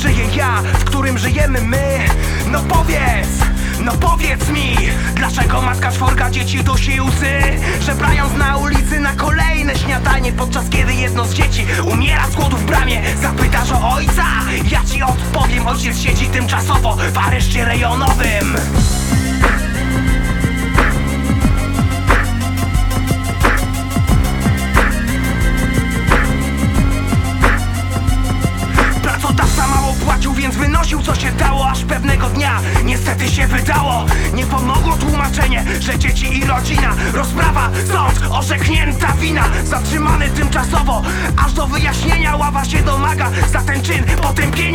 żyję ja, w którym żyjemy my. No powiedz, no powiedz mi Dlaczego matka czworga dzieci dusi łzy Żebrając na ulicy na kolejne śniadanie Podczas kiedy jedno z dzieci umiera z głodu w bramie Zapytasz o ojca, ja ci odpowiem Ojciec siedzi tymczasowo w areszcie rejonowym niestety się wydało. Nie pomogło tłumaczenie, że dzieci i rodzina Rozprawa, sąd, orzeknięta wina Zatrzymany tymczasowo, aż do wyjaśnienia Ława się domaga. Za ten czyn potępienia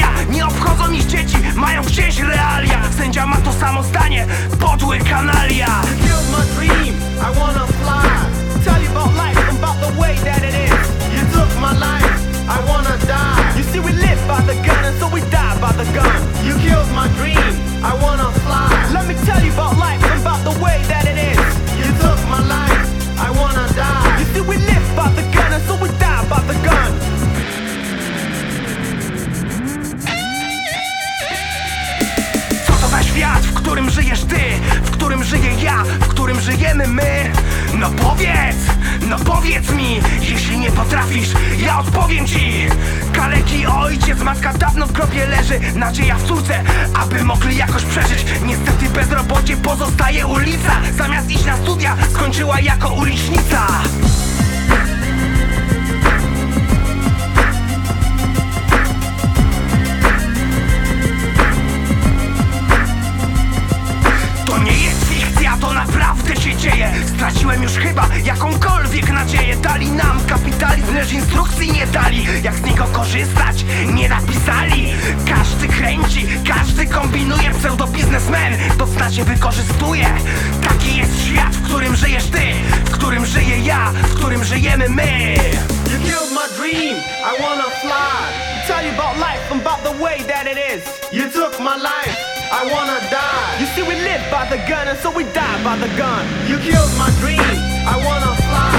żyjemy my? No powiedz, no powiedz mi, jeśli nie potrafisz, ja odpowiem ci. Kaleki ojciec, matka dawno w grobie leży, nadzieja w córce, aby mogli jakoś przeżyć. Niestety bezrobocie pozostaje ulica, zamiast iść na studia, skończyła jako ulicznica. Dali Jak z niego korzystać, nie napisali Każdy kręci, każdy kombinuje Pseudobiznesmen to znacznie wykorzystuje Taki jest świat, w którym żyjesz ty W którym żyję ja, w którym żyjemy my You killed my dream. I wanna fly. Tell you about life and about the way that it is. You took my life. I wanna die. You see, we live by the gun, and so we die by the gun. You killed my dream. I wanna fly.